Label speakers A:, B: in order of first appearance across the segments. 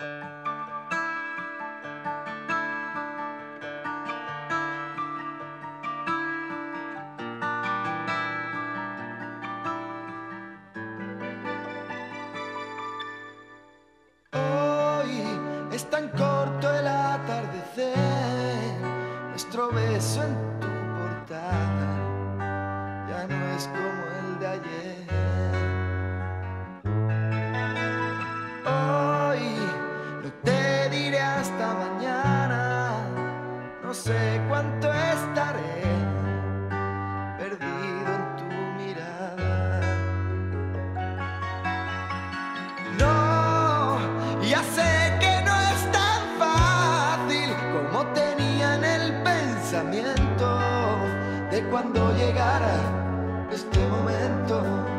A: Hoy tan corto el atardecer, nuestro beso en cuánto estaré perdido en tu mirada. No, ya sé que no es tan fácil como tenía en el pensamiento de cuando llegara este momento.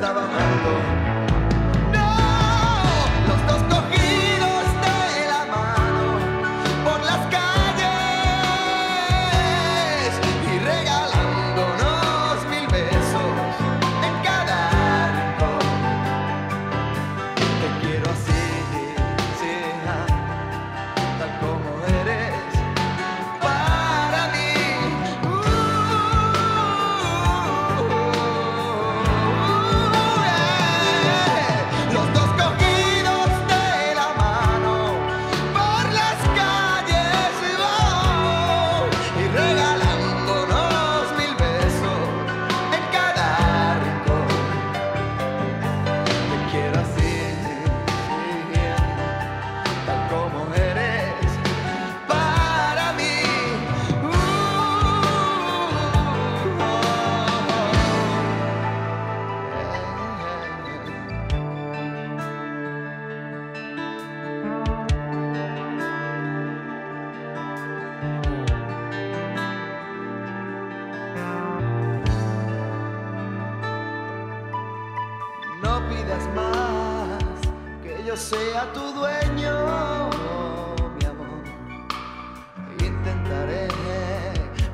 A: Rincón. Te quiero así, más que yo sea tu dueño, mi amor. Intentaré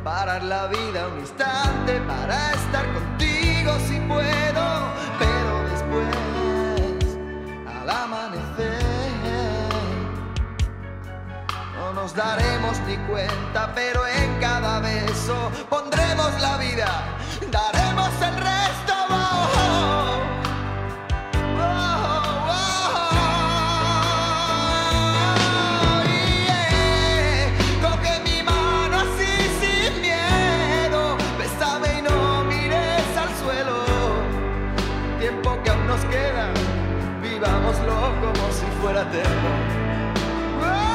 A: parar la vida un instante para estar contigo si puedo, pero después, al amanecer, no nos daremos ni cuenta, pero en cada beso pondremos la vida, daremos el resto. como si fuera eterno.